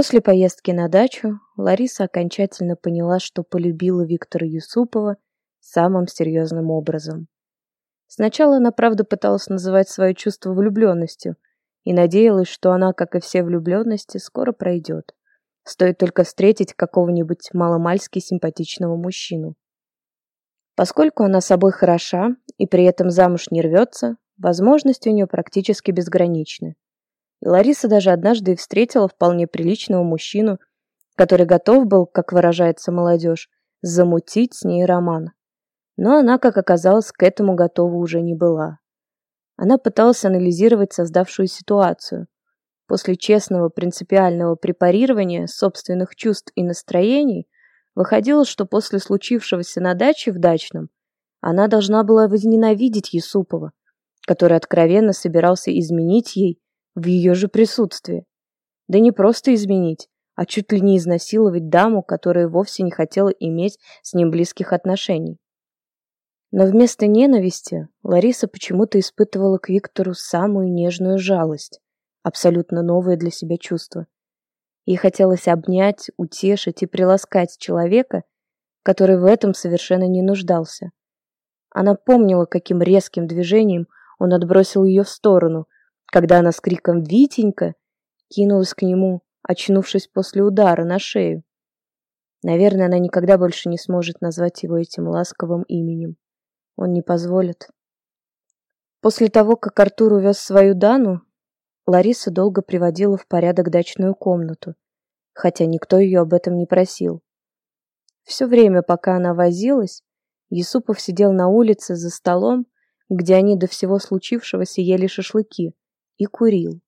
После поездки на дачу Лариса окончательно поняла, что полюбила Виктора Юсупова самым серьезным образом. Сначала она, правда, пыталась называть свое чувство влюбленностью и надеялась, что она, как и все влюбленности, скоро пройдет. Стоит только встретить какого-нибудь маломальски симпатичного мужчину. Поскольку она собой хороша и при этом замуж не рвется, возможности у нее практически безграничны. И Лариса даже однажды встретила вполне приличного мужчину, который готов был, как выражается молодежь, замутить с ней роман. Но она, как оказалось, к этому готова уже не была. Она пыталась анализировать создавшую ситуацию. После честного принципиального препарирования собственных чувств и настроений выходило, что после случившегося на даче в дачном она должна была возненавидеть Юсупова, который откровенно собирался изменить ей в ее же присутствии. Да не просто изменить, а чуть ли не изнасиловать даму, которая вовсе не хотела иметь с ним близких отношений. Но вместо ненависти Лариса почему-то испытывала к Виктору самую нежную жалость, абсолютно новое для себя чувство. Ей хотелось обнять, утешить и приласкать человека, который в этом совершенно не нуждался. Она помнила, каким резким движением он отбросил ее в сторону, когда она с криком «Витенька!» кинулась к нему, очнувшись после удара на шею. Наверное, она никогда больше не сможет назвать его этим ласковым именем. Он не позволит. После того, как Артур увез свою Дану, Лариса долго приводила в порядок дачную комнату, хотя никто ее об этом не просил. Все время, пока она возилась, Юсупов сидел на улице за столом, где они до всего случившегося ели шашлыки, и курил.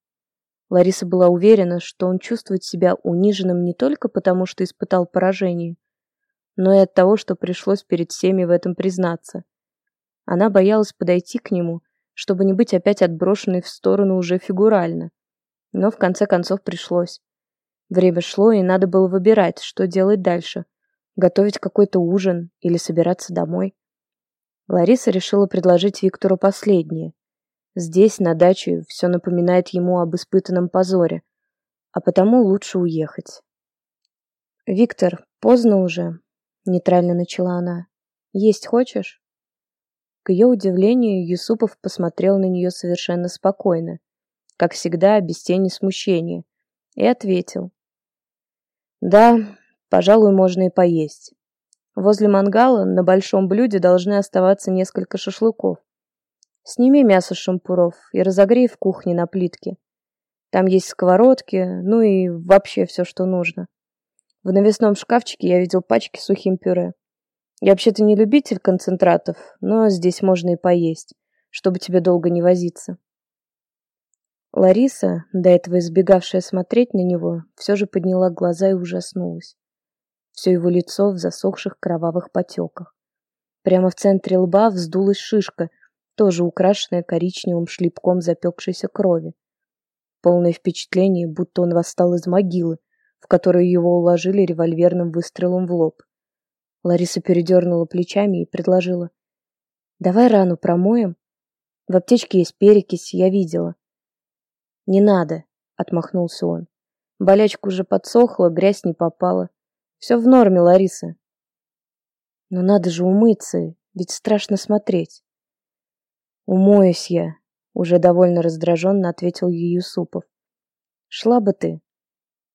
Лариса была уверена, что он чувствует себя униженным не только потому, что испытал поражение, но и от того, что пришлось перед всеми в этом признаться. Она боялась подойти к нему, чтобы не быть опять отброшенной в сторону уже фигурально. Но в конце концов пришлось. Время шло, и надо было выбирать, что делать дальше. Готовить какой-то ужин или собираться домой. Лариса решила предложить Виктору последнее. Здесь, на даче, все напоминает ему об испытанном позоре, а потому лучше уехать. «Виктор, поздно уже», — нейтрально начала она. «Есть хочешь?» К ее удивлению, Юсупов посмотрел на нее совершенно спокойно, как всегда, без тени смущения, и ответил. «Да, пожалуй, можно и поесть. Возле мангала на большом блюде должны оставаться несколько шашлыков. Сними мясо шампуров и разогрей в кухне на плитке. Там есть сковородки, ну и вообще все, что нужно. В навесном шкафчике я видел пачки сухим пюре. Я вообще-то не любитель концентратов, но здесь можно и поесть, чтобы тебе долго не возиться. Лариса, до этого избегавшая смотреть на него, все же подняла глаза и ужаснулась. Все его лицо в засохших кровавых потеках. Прямо в центре лба вздулась шишка – тоже украшенная коричневым шлепком запекшейся крови. Полное впечатление, будто он восстал из могилы, в которую его уложили револьверным выстрелом в лоб. Лариса передернула плечами и предложила. «Давай рану промоем. В аптечке есть перекись, я видела». «Не надо», — отмахнулся он. «Болячка уже подсохла, грязь не попала. Все в норме, Лариса». «Но надо же умыться, ведь страшно смотреть». «Умоюсь я», — уже довольно раздраженно ответил ей Юсупов. «Шла бы ты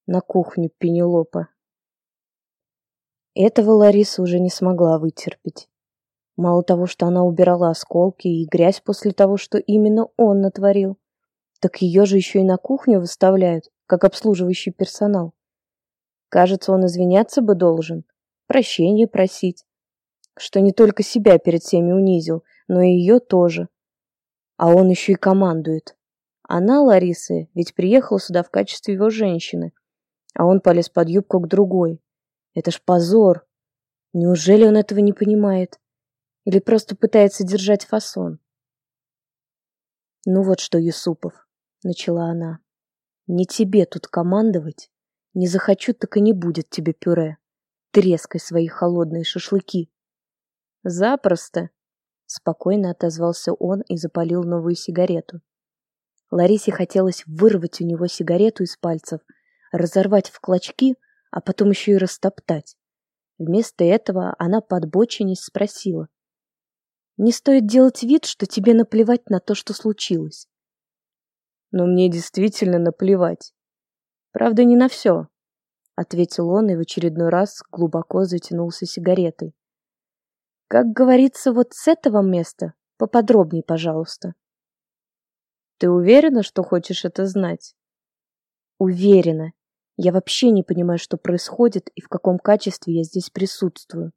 на кухню Пенелопа». Этого Лариса уже не смогла вытерпеть. Мало того, что она убирала осколки и грязь после того, что именно он натворил, так ее же еще и на кухню выставляют, как обслуживающий персонал. Кажется, он извиняться бы должен, прощения просить, что не только себя перед всеми унизил, но и ее тоже. А он еще и командует. Она, Лариса, ведь приехала сюда в качестве его женщины, а он полез под юбку к другой. Это ж позор. Неужели он этого не понимает? Или просто пытается держать фасон? Ну вот что, Юсупов, начала она. Не тебе тут командовать. Не захочу, так и не будет тебе пюре. Трескай свои холодные шашлыки. Запросто, Спокойно отозвался он и запалил новую сигарету. Ларисе хотелось вырвать у него сигарету из пальцев, разорвать в клочки, а потом еще и растоптать. Вместо этого она подбоченись спросила. «Не стоит делать вид, что тебе наплевать на то, что случилось». «Но мне действительно наплевать. Правда, не на все», — ответил он и в очередной раз глубоко затянулся сигаретой. «Как говорится, вот с этого места поподробней, пожалуйста». «Ты уверена, что хочешь это знать?» «Уверена. Я вообще не понимаю, что происходит и в каком качестве я здесь присутствую.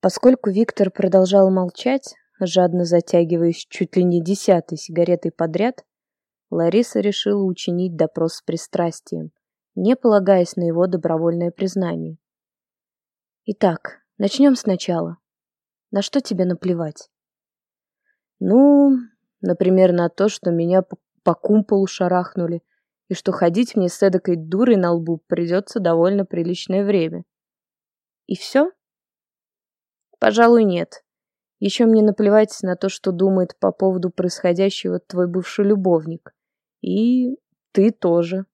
Поскольку Виктор продолжал молчать, жадно затягиваясь чуть ли не десятой сигаретой подряд, Лариса решила учинить допрос с пристрастием, не полагаясь на его добровольное признание. Итак, начнем сначала. На что тебе наплевать? Ну, например, на то, что меня по, по кумполу шарахнули, и что ходить мне с эдакой дурой на лбу придется довольно приличное время. И все? Пожалуй, нет. Еще мне наплевать на то, что думает по поводу происходящего твой бывший любовник. И ты тоже.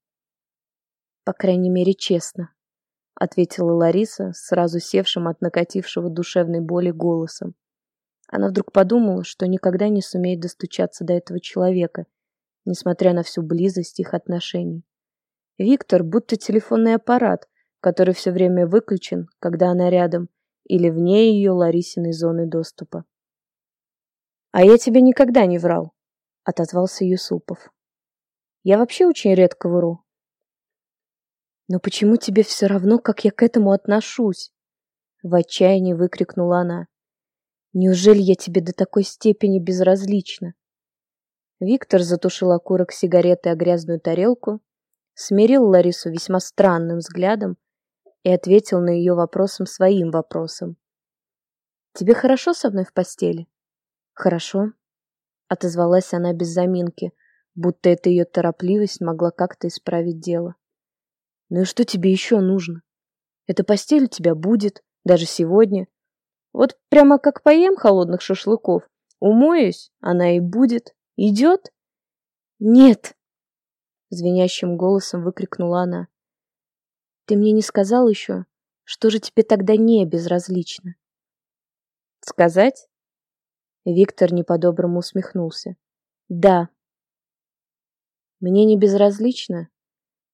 По крайней мере, честно, ответила Лариса, сразу севшим от накатившего душевной боли голосом. Она вдруг подумала, что никогда не сумеет достучаться до этого человека — несмотря на всю близость их отношений. Виктор будто телефонный аппарат, который все время выключен, когда она рядом, или вне ее Ларисиной зоны доступа. «А я тебе никогда не врал», — отозвался Юсупов. «Я вообще очень редко вру». «Но почему тебе все равно, как я к этому отношусь?» В отчаянии выкрикнула она. «Неужели я тебе до такой степени безразлична?» Виктор затушил окурок сигареты о грязную тарелку, смирил Ларису весьма странным взглядом и ответил на ее вопросом своим вопросом. «Тебе хорошо со мной в постели?» «Хорошо», — отозвалась она без заминки, будто эта ее торопливость могла как-то исправить дело. «Ну и что тебе еще нужно? Эта постель у тебя будет, даже сегодня. Вот прямо как поем холодных шашлыков, умоюсь, она и будет». Идет? Нет! Звенящим голосом выкрикнула она. Ты мне не сказал еще, что же тебе тогда не безразлично? Сказать? Виктор не усмехнулся. Да. Мне не безразлично,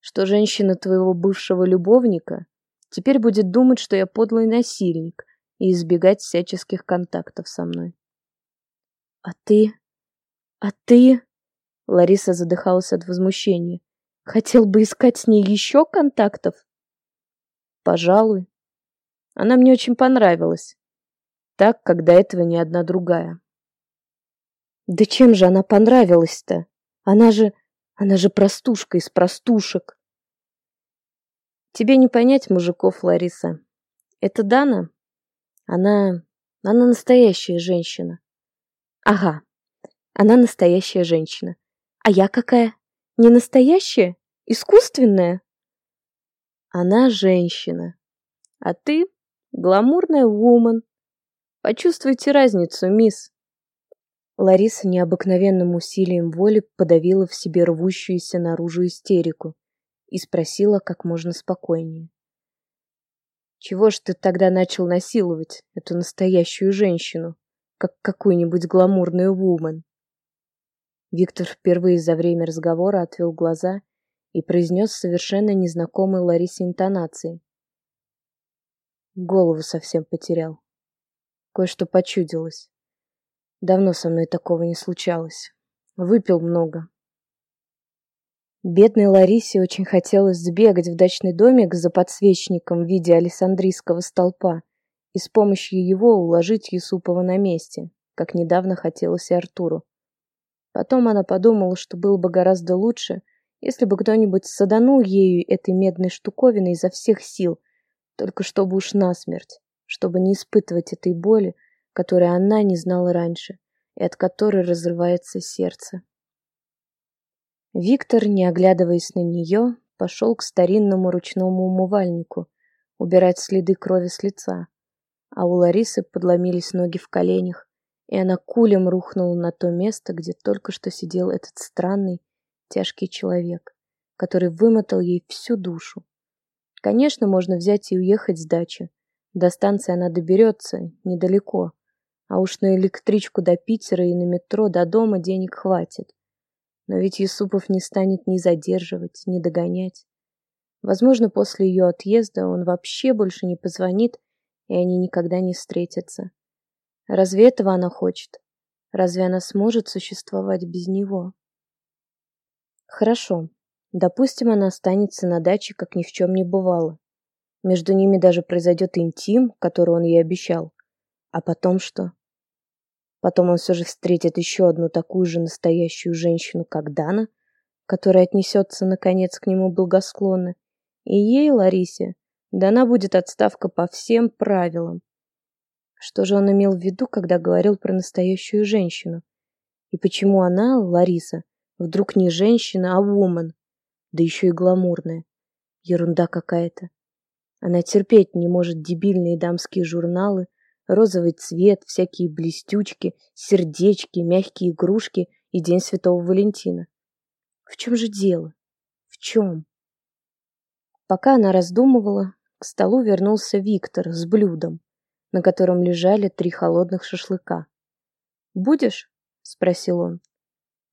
что женщина твоего бывшего любовника теперь будет думать, что я подлый насильник и избегать всяческих контактов со мной. А ты а ты... Лариса задыхалась от возмущения. Хотел бы искать с ней еще контактов? Пожалуй. Она мне очень понравилась. Так, как до этого ни одна другая. Да чем же она понравилась-то? Она же... Она же простушка из простушек. Тебе не понять мужиков, Лариса. Это Дана. Она... Она настоящая женщина. Ага, она настоящая женщина. А я какая? Не настоящая? Искусственная? Она женщина. А ты гламурная вумен. Почувствуйте разницу, мисс. Лариса необыкновенным усилием воли подавила в себе рвущуюся наружу истерику и спросила как можно спокойнее. «Чего ж ты тогда начал насиловать эту настоящую женщину, как какую-нибудь гламурную вумен?» Виктор впервые за время разговора отвел глаза и произнес совершенно незнакомой Ларисе интонацией. Голову совсем потерял. Кое-что почудилось. Давно со мной такого не случалось. Выпил много. Бедной Ларисе очень хотелось сбегать в дачный домик за подсвечником в виде александрийского столпа и с помощью его уложить Юсупова на месте, как недавно хотелось и Артуру. Потом она подумала, что было бы гораздо лучше, если бы кто-нибудь саданул ею этой медной штуковиной изо всех сил, только чтобы уж насмерть, чтобы не испытывать этой боли, которой она не знала раньше и от которой разрывается сердце. Виктор, не оглядываясь на нее, пошел к старинному ручному умывальнику убирать следы крови с лица, а у Ларисы подломились ноги в коленях, и она кулем рухнула на то место, где только что сидел этот странный, тяжкий человек, который вымотал ей всю душу. Конечно, можно взять и уехать с дачи. До станции она доберется, недалеко. А уж на электричку до Питера и на метро до дома денег хватит. Но ведь Юсупов не станет ни задерживать, ни догонять. Возможно, после ее отъезда он вообще больше не позвонит, и они никогда не встретятся. Разве этого она хочет? Разве она сможет существовать без него? Хорошо. Допустим, она останется на даче, как ни в чем не бывало. Между ними даже произойдет интим, который он ей обещал. А потом что? Потом он все же встретит еще одну такую же настоящую женщину, как Дана, которая отнесется, наконец, к нему благосклонно. И ей, Ларисе, дана будет отставка по всем правилам. Что же он имел в виду, когда говорил про настоящую женщину? И почему она, Лариса, вдруг не женщина, а вумен? Да еще и гламурная. Ерунда какая-то. Она терпеть не может дебильные дамские журналы, розовый цвет, всякие блестючки, сердечки, мягкие игрушки и День Святого Валентина. В чем же дело? В чем? Пока она раздумывала, к столу вернулся Виктор с блюдом, на котором лежали три холодных шашлыка. «Будешь?» — спросил он.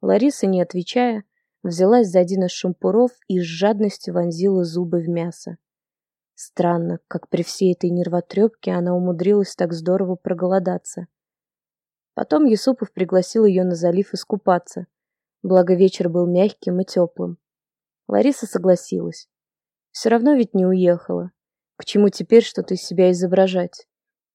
Лариса, не отвечая, взялась за один из шампуров и с жадностью вонзила зубы в мясо. Странно, как при всей этой нервотрепке она умудрилась так здорово проголодаться. Потом Юсупов пригласил ее на залив искупаться, благо вечер был мягким и теплым. Лариса согласилась. Все равно ведь не уехала. К чему теперь что-то из себя изображать?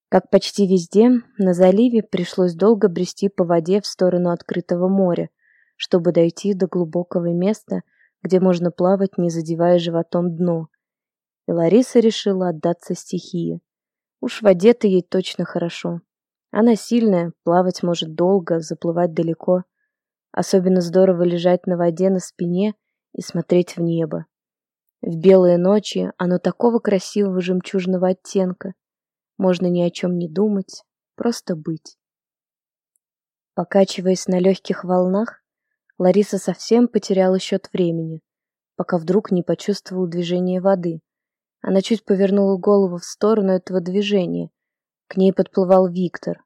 Как почти везде, на заливе пришлось долго брести по воде в сторону открытого моря, чтобы дойти до глубокого места, где можно плавать, не задевая животом дно, и Лариса решила отдаться стихии. Уж в воде-то ей точно хорошо. Она сильная, плавать может долго, заплывать далеко. Особенно здорово лежать на воде на спине и смотреть в небо. В белые ночи оно такого красивого жемчужного оттенка. Можно ни о чем не думать, просто быть. Покачиваясь на легких волнах, Лариса совсем потеряла счет времени, пока вдруг не почувствовала движение воды. Она чуть повернула голову в сторону этого движения. К ней подплывал Виктор.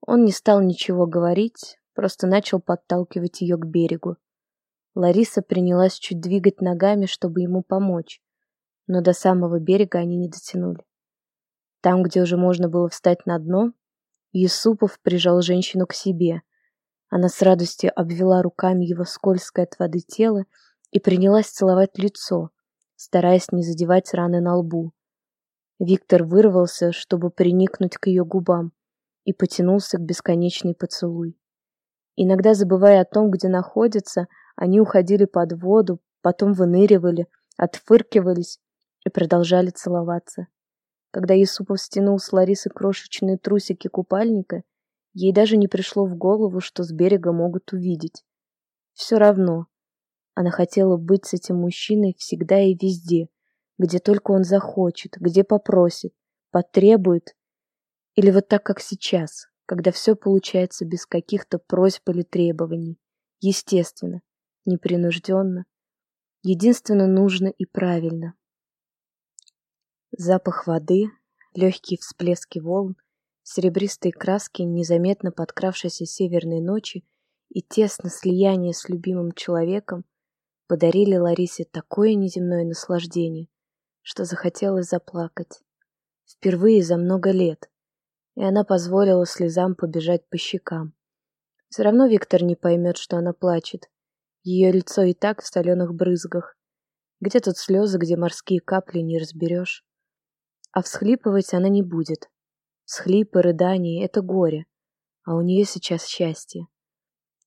Он не стал ничего говорить, просто начал подталкивать ее к берегу. Лариса принялась чуть двигать ногами, чтобы ему помочь, но до самого берега они не дотянули. Там, где уже можно было встать на дно, Юсупов прижал женщину к себе. Она с радостью обвела руками его скользкое от воды тело и принялась целовать лицо, стараясь не задевать раны на лбу. Виктор вырвался, чтобы приникнуть к ее губам, и потянулся к бесконечной поцелуй. Иногда, забывая о том, где находится, они уходили под воду, потом выныривали, отфыркивались и продолжали целоваться. Когда Юсупов стянул с Ларисы крошечные трусики купальника, ей даже не пришло в голову, что с берега могут увидеть. Все равно, она хотела быть с этим мужчиной всегда и везде, где только он захочет, где попросит, потребует. Или вот так, как сейчас, когда все получается без каких-то просьб или требований. Естественно, непринужденно, единственно нужно и правильно. Запах воды, легкие всплески волн, серебристые краски незаметно подкравшейся северной ночи и тесно слияние с любимым человеком подарили Ларисе такое неземное наслаждение, что захотелось заплакать. Впервые за много лет. И она позволила слезам побежать по щекам. Все равно Виктор не поймет, что она плачет. Ее лицо и так в соленых брызгах. Где тут слезы, где морские капли, не разберешь. А всхлипывать она не будет. Схлипы, рыдания — это горе, а у нее сейчас счастье.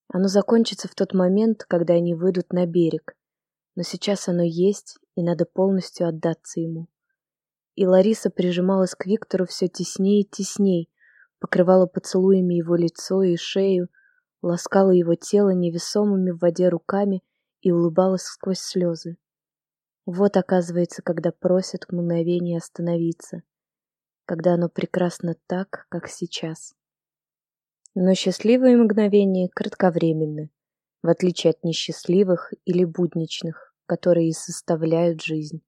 Оно закончится в тот момент, когда они выйдут на берег. Но сейчас оно есть, и надо полностью отдаться ему. И Лариса прижималась к Виктору все теснее и тесней, покрывала поцелуями его лицо и шею, ласкала его тело невесомыми в воде руками и улыбалась сквозь слезы. Вот, оказывается, когда просят мгновение остановиться, когда оно прекрасно так, как сейчас. Но счастливые мгновения кратковременны, в отличие от несчастливых или будничных. которые и составляют жизнь.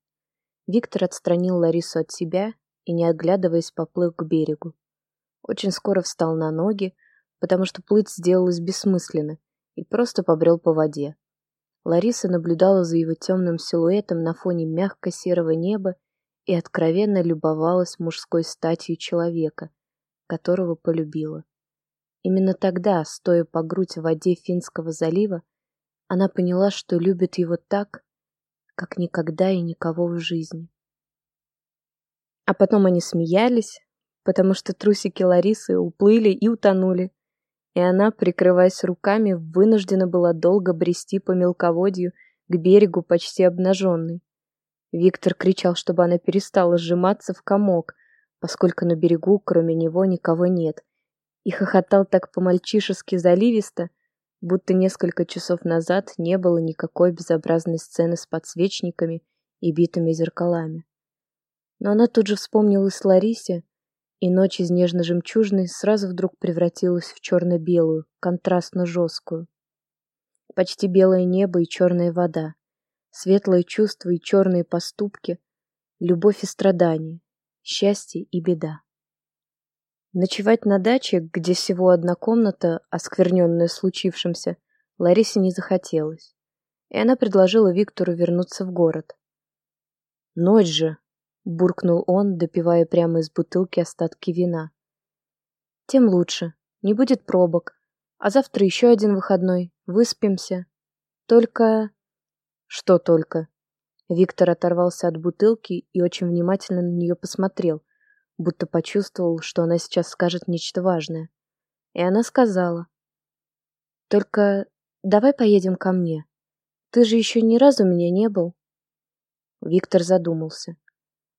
Виктор отстранил Ларису от себя и, не оглядываясь, поплыл к берегу. Очень скоро встал на ноги, потому что плыть сделалось бессмысленно, и просто побрел по воде. Лариса наблюдала за его темным силуэтом на фоне мягко-серого неба и откровенно любовалась мужской статью человека, которого полюбила. Именно тогда, стоя по грудь в воде Финского залива, она поняла, что любит его так, как никогда и никого в жизни. А потом они смеялись, потому что трусики Ларисы уплыли и утонули, и она, прикрываясь руками, вынуждена была долго брести по мелководью к берегу почти обнаженной. Виктор кричал, чтобы она перестала сжиматься в комок, поскольку на берегу кроме него никого нет, и хохотал так по-мальчишески заливисто, будто несколько часов назад не было никакой безобразной сцены с подсвечниками и битыми зеркалами. Но она тут же вспомнилась Ларисе, и ночь из нежно-жемчужной сразу вдруг превратилась в черно-белую, контрастно жесткую. Почти белое небо и черная вода, светлые чувства и черные поступки, любовь и страдания, счастье и беда. Ночевать на даче, где всего одна комната, оскверненная случившимся, Ларисе не захотелось, и она предложила Виктору вернуться в город. «Ночь же!» буркнул он, допивая прямо из бутылки остатки вина. Тем лучше. Не будет пробок. А завтра еще один выходной. Выспимся. Только... Что только? Виктор оторвался от бутылки и очень внимательно на нее посмотрел, будто почувствовал, что она сейчас скажет нечто важное. И она сказала. Только давай поедем ко мне. Ты же еще ни разу меня не был. Виктор задумался.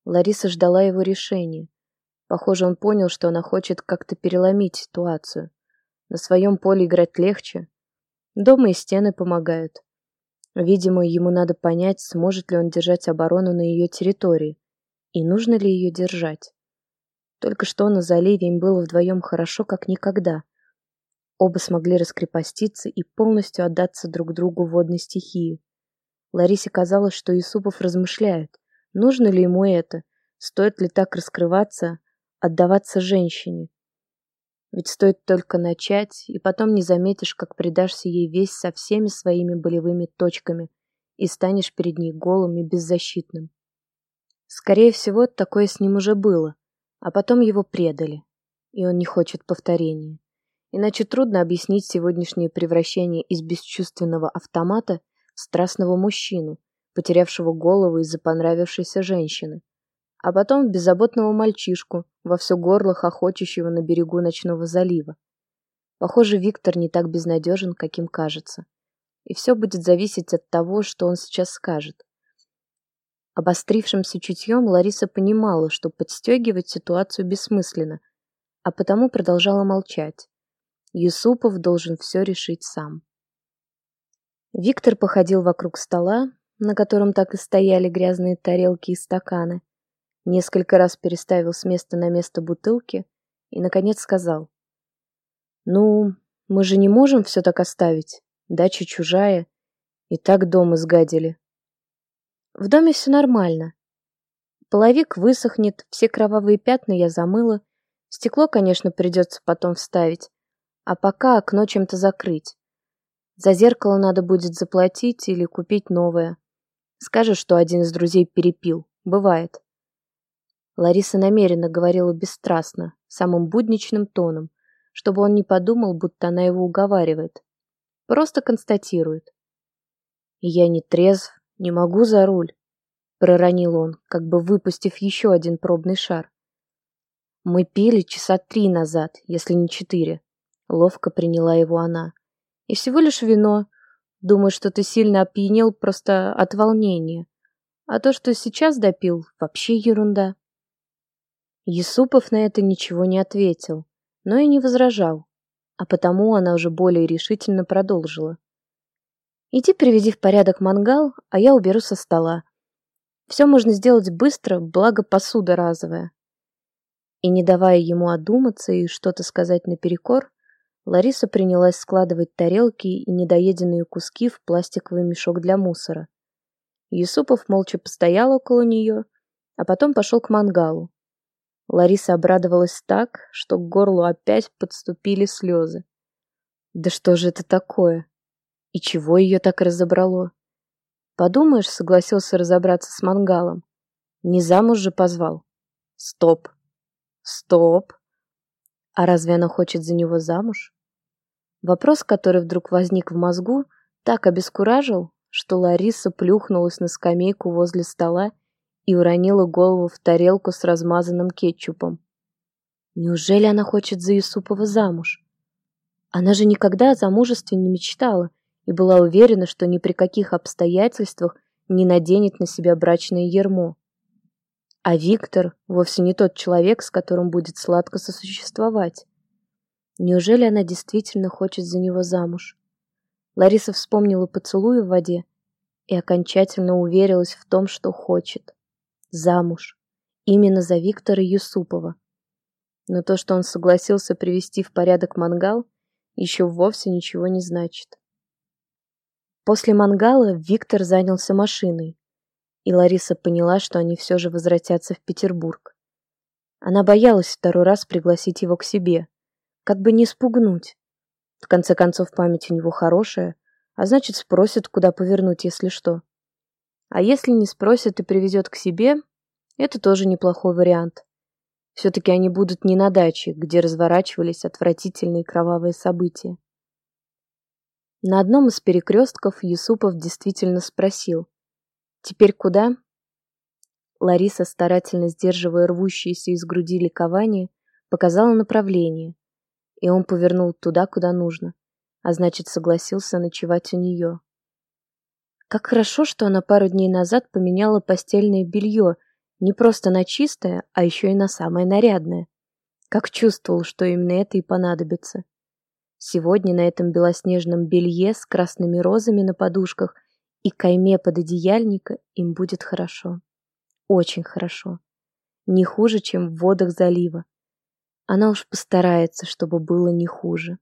Лариса ждала его решения. Похоже, он понял, что она хочет как-то переломить ситуацию. На своем поле играть легче. Дома и стены помогают. Видимо, ему надо понять, сможет ли он держать оборону на ее территории. И нужно ли ее держать. Только что на заливе им было вдвоем хорошо, как никогда. Оба смогли раскрепоститься и полностью отдаться друг другу водной стихии. Ларисе казалось, что Исупов размышляет, Нужно ли ему это? Стоит ли так раскрываться, отдаваться женщине? Ведь стоит только начать, и потом не заметишь, как предашься ей весь со всеми своими болевыми точками и станешь перед ней голым и беззащитным. Скорее всего, такое с ним уже было, а потом его предали, и он не хочет повторения. Иначе трудно объяснить сегодняшнее превращение из бесчувственного автомата в страстного мужчину, потерявшего голову из-за понравившейся женщины, а потом беззаботного мальчишку, во все горло хохочущего на берегу ночного залива. Похоже, Виктор не так безнадежен, каким кажется. И все будет зависеть от того, что он сейчас скажет. Обострившимся чутьем Лариса понимала, что подстегивать ситуацию бессмысленно, а потому продолжала молчать. Юсупов должен все решить сам. Виктор походил вокруг стола, на котором так и стояли грязные тарелки и стаканы, несколько раз переставил с места на место бутылки и, наконец, сказал. «Ну, мы же не можем все так оставить. Дача чужая. И так дом изгадили». «В доме все нормально. Половик высохнет, все кровавые пятна я замыла. Стекло, конечно, придется потом вставить. А пока окно чем-то закрыть. За зеркало надо будет заплатить или купить новое. Скажешь, что один из друзей перепил. Бывает. Лариса намеренно говорила бесстрастно, самым будничным тоном, чтобы он не подумал, будто она его уговаривает. Просто констатирует. «Я не трезв, не могу за руль», — проронил он, как бы выпустив еще один пробный шар. «Мы пили часа три назад, если не четыре», — ловко приняла его она. «И всего лишь вино, Думаю, что ты сильно опьянел просто от волнения. А то, что сейчас допил, вообще ерунда. Юсупов на это ничего не ответил, но и не возражал, а потому она уже более решительно продолжила. Иди приведи в порядок мангал, а я уберу со стола. Все можно сделать быстро, благо посуда разовая. И не давая ему одуматься и что-то сказать наперекор, Лариса принялась складывать тарелки и недоеденные куски в пластиковый мешок для мусора. Юсупов молча постоял около нее, а потом пошел к мангалу. Лариса обрадовалась так, что к горлу опять подступили слезы. Да что же это такое? И чего ее так разобрало? Подумаешь, согласился разобраться с мангалом. Не замуж же позвал. Стоп. Стоп. А разве она хочет за него замуж? Вопрос, который вдруг возник в мозгу, так обескуражил, что Лариса плюхнулась на скамейку возле стола и уронила голову в тарелку с размазанным кетчупом. Неужели она хочет за Юсупова замуж? Она же никогда о замужестве не мечтала и была уверена, что ни при каких обстоятельствах не наденет на себя брачное ермо. А Виктор вовсе не тот человек, с которым будет сладко сосуществовать. Неужели она действительно хочет за него замуж? Лариса вспомнила поцелуи в воде и окончательно уверилась в том, что хочет. Замуж. Именно за Виктора Юсупова. Но то, что он согласился привести в порядок мангал, еще вовсе ничего не значит. После мангала Виктор занялся машиной, и Лариса поняла, что они все же возвратятся в Петербург. Она боялась второй раз пригласить его к себе, как бы не спугнуть. В конце концов, память у него хорошая, а значит, спросит, куда повернуть, если что. А если не спросит и привезет к себе, это тоже неплохой вариант. Все-таки они будут не на даче, где разворачивались отвратительные кровавые события. На одном из перекрестков Юсупов действительно спросил, Теперь куда? Лариса, старательно сдерживая рвущееся из груди ликование, показала направление, и он повернул туда, куда нужно, а значит, согласился ночевать у нее. Как хорошо, что она пару дней назад поменяла постельное белье не просто на чистое, а еще и на самое нарядное. Как чувствовал, что именно это и понадобится. Сегодня на этом белоснежном белье с красными розами на подушках – и кайме пододеяльника им будет хорошо. Очень хорошо. Не хуже, чем в водах залива. Она уж постарается, чтобы было не хуже.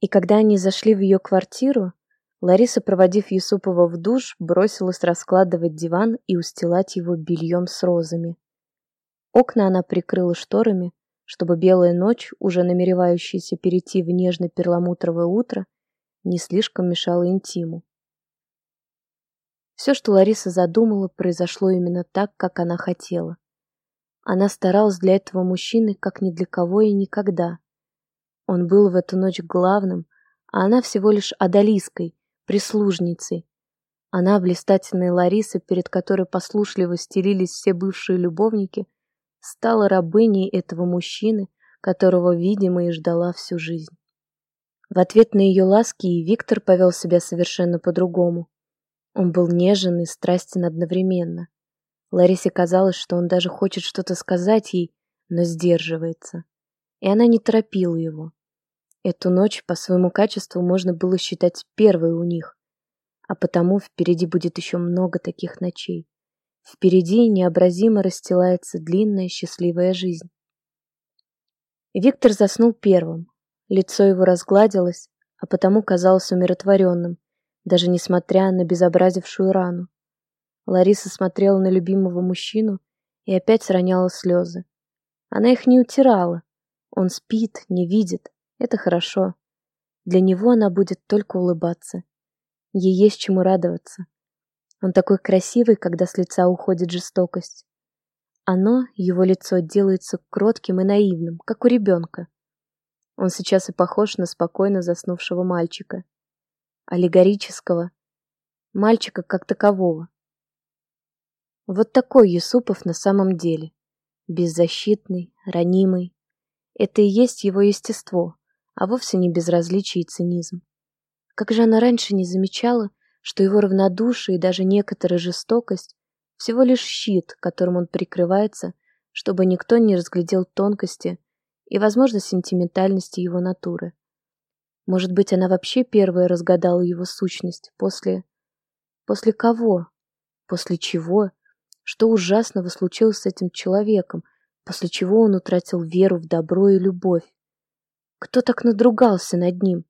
И когда они зашли в ее квартиру, Лариса, проводив Юсупова в душ, бросилась раскладывать диван и устилать его бельем с розами. Окна она прикрыла шторами, чтобы белая ночь, уже намеревающаяся перейти в нежно-перламутровое утро, не слишком мешала интиму. Все, что Лариса задумала, произошло именно так, как она хотела. Она старалась для этого мужчины, как ни для кого и никогда. Он был в эту ночь главным, а она всего лишь одолиской, прислужницей. Она, блистательная Лариса, перед которой послушливо стелились все бывшие любовники, стала рабыней этого мужчины, которого, видимо, и ждала всю жизнь. В ответ на ее ласки и Виктор повел себя совершенно по-другому. Он был нежен и страстен одновременно. Ларисе казалось, что он даже хочет что-то сказать ей, но сдерживается. И она не торопила его. Эту ночь по своему качеству можно было считать первой у них, а потому впереди будет еще много таких ночей. Впереди необразимо расстилается длинная счастливая жизнь. Виктор заснул первым. Лицо его разгладилось, а потому казалось умиротворенным, даже несмотря на безобразившую рану. Лариса смотрела на любимого мужчину и опять роняла слезы. Она их не утирала. Он спит, не видит. Это хорошо. Для него она будет только улыбаться. Ей есть чему радоваться. Он такой красивый, когда с лица уходит жестокость. Оно, его лицо, делается кротким и наивным, как у ребенка. Он сейчас и похож на спокойно заснувшего мальчика аллегорического, мальчика как такового. Вот такой Юсупов на самом деле. Беззащитный, ранимый. Это и есть его естество, а вовсе не безразличие и цинизм. Как же она раньше не замечала, что его равнодушие и даже некоторая жестокость всего лишь щит, которым он прикрывается, чтобы никто не разглядел тонкости и, возможно, сентиментальности его натуры. Может быть, она вообще первая разгадала его сущность после... После кого? После чего? Что ужасного случилось с этим человеком, после чего он утратил веру в добро и любовь? Кто так надругался над ним?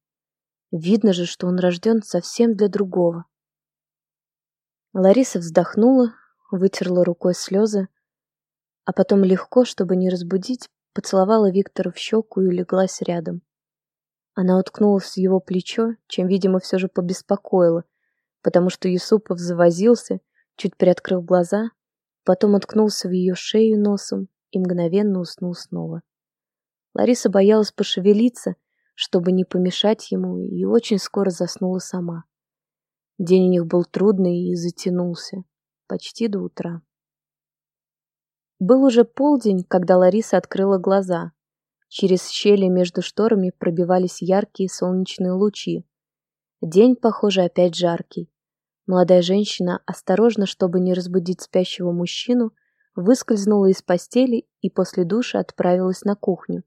Видно же, что он рожден совсем для другого. Лариса вздохнула, вытерла рукой слезы, а потом легко, чтобы не разбудить, поцеловала Виктора в щеку и улеглась рядом. Она уткнулась в его плечо, чем, видимо, все же побеспокоила, потому что Юсупов завозился, чуть приоткрыв глаза, потом уткнулся в ее шею носом и мгновенно уснул снова. Лариса боялась пошевелиться, чтобы не помешать ему, и очень скоро заснула сама. День у них был трудный и затянулся, почти до утра. Был уже полдень, когда Лариса открыла глаза. Через щели между шторами пробивались яркие солнечные лучи. День, похоже, опять жаркий. Молодая женщина, осторожно, чтобы не разбудить спящего мужчину, выскользнула из постели и после душа отправилась на кухню.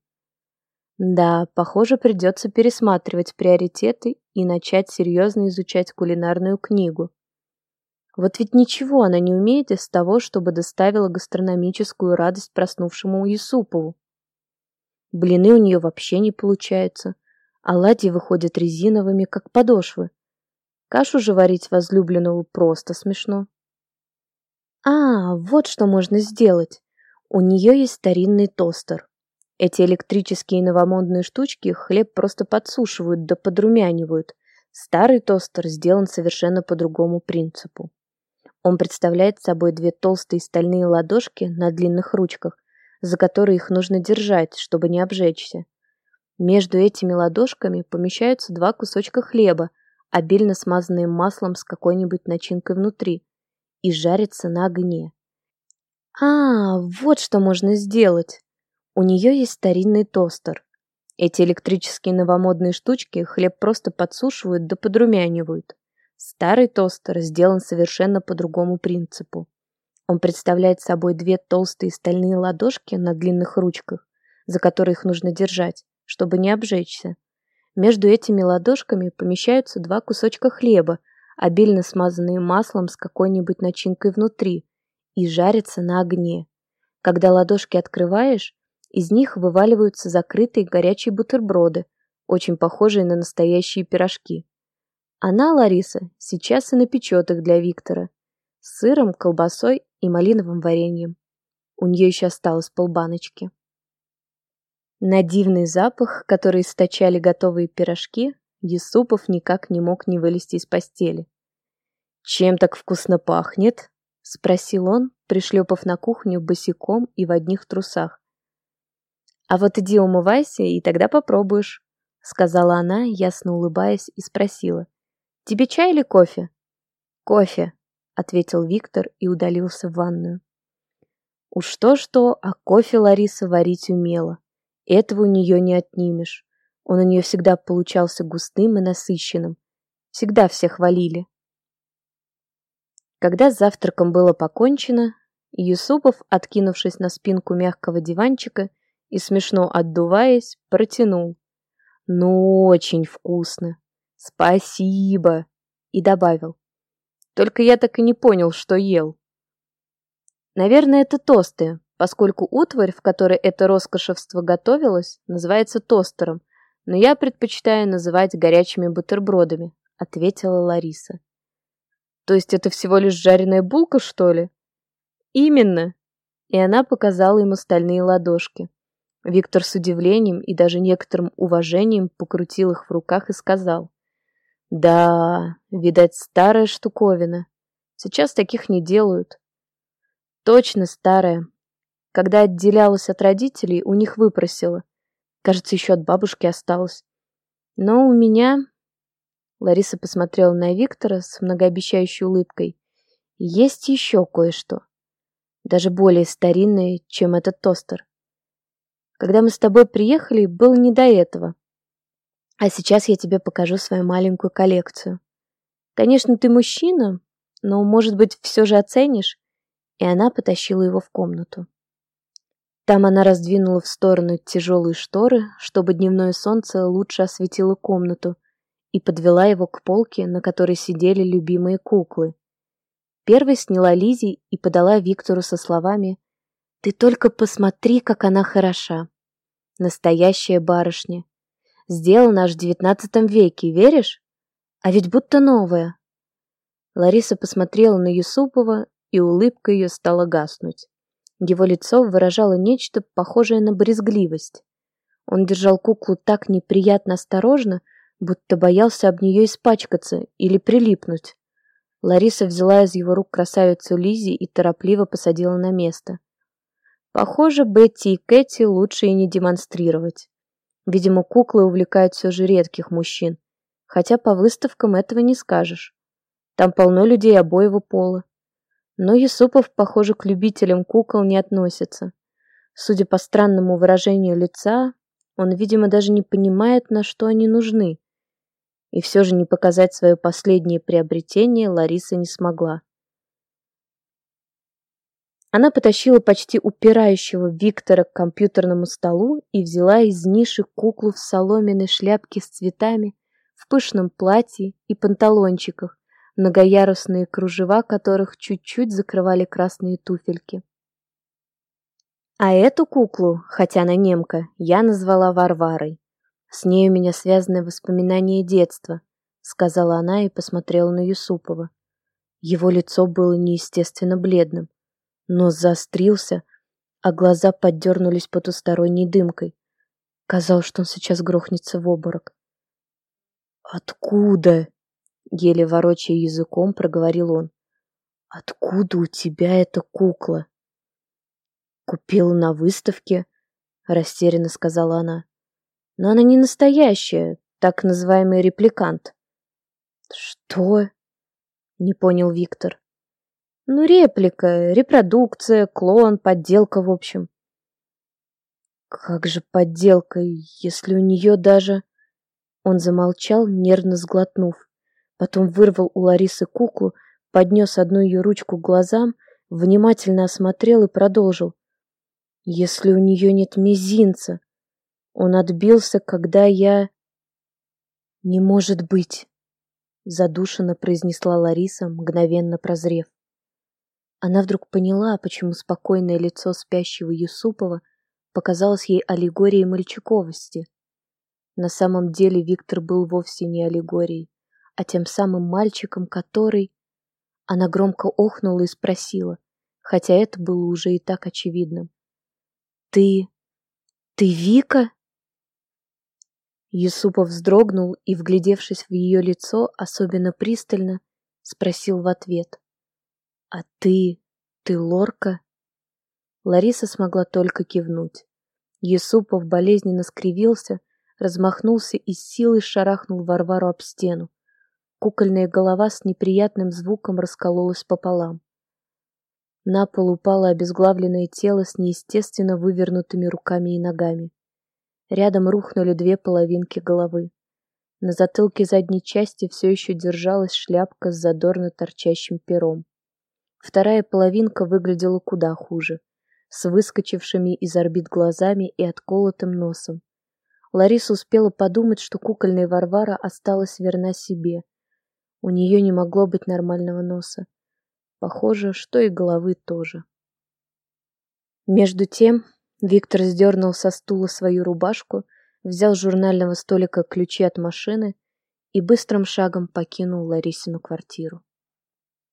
Да, похоже, придется пересматривать приоритеты и начать серьезно изучать кулинарную книгу. Вот ведь ничего она не умеет из того, чтобы доставила гастрономическую радость проснувшему Юсупову. Блины у нее вообще не получаются, оладьи выходят резиновыми, как подошвы. Кашу же варить возлюбленного просто смешно. А, вот что можно сделать. У нее есть старинный тостер. Эти электрические новомодные штучки хлеб просто подсушивают да подрумянивают. Старый тостер сделан совершенно по другому принципу. Он представляет собой две толстые стальные ладошки на длинных ручках, за которые их нужно держать, чтобы не обжечься. Между этими ладошками помещаются два кусочка хлеба, обильно смазанные маслом с какой-нибудь начинкой внутри, и жарятся на огне. А, вот что можно сделать. У нее есть старинный тостер. Эти электрические новомодные штучки хлеб просто подсушивают да подрумянивают. Старый тостер сделан совершенно по другому принципу. Он представляет собой две толстые стальные ладошки на длинных ручках, за которые их нужно держать, чтобы не обжечься. Между этими ладошками помещаются два кусочка хлеба, обильно смазанные маслом с какой-нибудь начинкой внутри, и жарятся на огне. Когда ладошки открываешь, из них вываливаются закрытые горячие бутерброды, очень похожие на настоящие пирожки. Она, Лариса, сейчас и напечет их для Виктора. С сыром, колбасой и малиновым вареньем. У нее еще осталось полбаночки. На дивный запах, который источали готовые пирожки, Юсупов никак не мог не вылезти из постели. «Чем так вкусно пахнет?» — спросил он, пришлепав на кухню босиком и в одних трусах. «А вот иди умывайся, и тогда попробуешь», — сказала она, ясно улыбаясь, и спросила. «Тебе чай или кофе?» «Кофе», — ответил Виктор и удалился в ванную. Уж то-что, а кофе Лариса варить умела. Этого у нее не отнимешь. Он у нее всегда получался густым и насыщенным. Всегда все хвалили. Когда с завтраком было покончено, Юсупов, откинувшись на спинку мягкого диванчика, и, смешно отдуваясь, протянул. «Ну, очень вкусно! Спасибо!» И добавил. «Только я так и не понял, что ел». Наверное, это тосты, поскольку утварь, в которой это роскошевство готовилось, называется тостером, но я предпочитаю называть горячими бутербродами, ответила Лариса. То есть это всего лишь жареная булка, что ли? Именно. И она показала ему стальные ладошки. Виктор с удивлением и даже некоторым уважением покрутил их в руках и сказал. «Да, видать, старая штуковина. Сейчас таких не делают». «Точно старая. Когда отделялась от родителей, у них выпросила. Кажется, еще от бабушки осталось. Но у меня...» Лариса посмотрела на Виктора с многообещающей улыбкой. «Есть еще кое-что. Даже более старинное, чем этот тостер. Когда мы с тобой приехали, было не до этого. А сейчас я тебе покажу свою маленькую коллекцию. Конечно, ты мужчина, но, может быть, все же оценишь?» И она потащила его в комнату. Там она раздвинула в сторону тяжелые шторы, чтобы дневное солнце лучше осветило комнату, и подвела его к полке, на которой сидели любимые куклы. Первой сняла Лизи и подала Виктору со словами ты только посмотри, как она хороша. Настоящая барышня. Сделана аж в девятнадцатом веке, веришь? А ведь будто новая. Лариса посмотрела на Юсупова, и улыбка ее стала гаснуть. Его лицо выражало нечто похожее на брезгливость. Он держал куклу так неприятно осторожно, будто боялся об нее испачкаться или прилипнуть. Лариса взяла из его рук красавицу Лизи и торопливо посадила на место. Похоже, Бетти и Кэти лучше и не демонстрировать. Видимо, куклы увлекают все же редких мужчин, хотя по выставкам этого не скажешь. Там полно людей обоего пола. Но Юсупов, похоже, к любителям кукол не относится. Судя по странному выражению лица, он, видимо, даже не понимает, на что они нужны. И все же не показать свое последнее приобретение Лариса не смогла. Она потащила почти упирающего Виктора к компьютерному столу и взяла из ниши куклу в соломенной шляпке с цветами, в пышном платье и панталончиках, многоярусные кружева которых чуть-чуть закрывали красные туфельки. А эту куклу, хотя она немка, я назвала Варварой. С ней у меня связаны воспоминания детства, сказала она и посмотрела на Юсупова. Его лицо было неестественно бледным. Нос заострился, а глаза поддернулись потусторонней дымкой. Казалось, что он сейчас грохнется в обморок. «Откуда?» — еле ворочая языком, проговорил он. «Откуда у тебя эта кукла?» «Купила на выставке», — растерянно сказала она. «Но она не настоящая, так называемый репликант». «Что?» — не понял Виктор. «Ну, реплика, репродукция, клон, подделка, в общем». «Как же подделка, если у нее даже...» Он замолчал, нервно сглотнув. Потом вырвал у Ларисы куклу, поднес одну ее ручку к глазам, внимательно осмотрел и продолжил. «Если у нее нет мизинца, он отбился, когда я...» «Не может быть!» — задушенно произнесла Лариса, мгновенно прозрев. Она вдруг поняла, почему спокойное лицо спящего Юсупова показалось ей аллегорией мальчиковости. На самом деле Виктор был вовсе не аллегорией а тем самым мальчиком, который... Она громко охнула и спросила, хотя это было уже и так очевидным. «Ты... ты Вика?» Юсупов вздрогнул и, вглядевшись в ее лицо особенно пристально, спросил в ответ. «А ты... ты Лорка?» Лариса смогла только кивнуть. Юсупов болезненно скривился, размахнулся и с силой шарахнул Варвару об стену. Кукольная голова с неприятным звуком раскололась пополам. На пол упало обезглавленное тело с неестественно вывернутыми руками и ногами. Рядом рухнули две половинки головы. На затылке задней части все еще держалась шляпка с задорно торчащим пером. Вторая половинка выглядела куда хуже, с выскочившими из орбит глазами и отколотым носом. Лариса успела подумать, что кукольная Варвара осталась верна себе, у нее не могло быть нормального носа. Похоже, что и головы тоже. Между тем Виктор сдернул со стула свою рубашку, взял с журнального столика ключи от машины и быстрым шагом покинул Ларисину квартиру.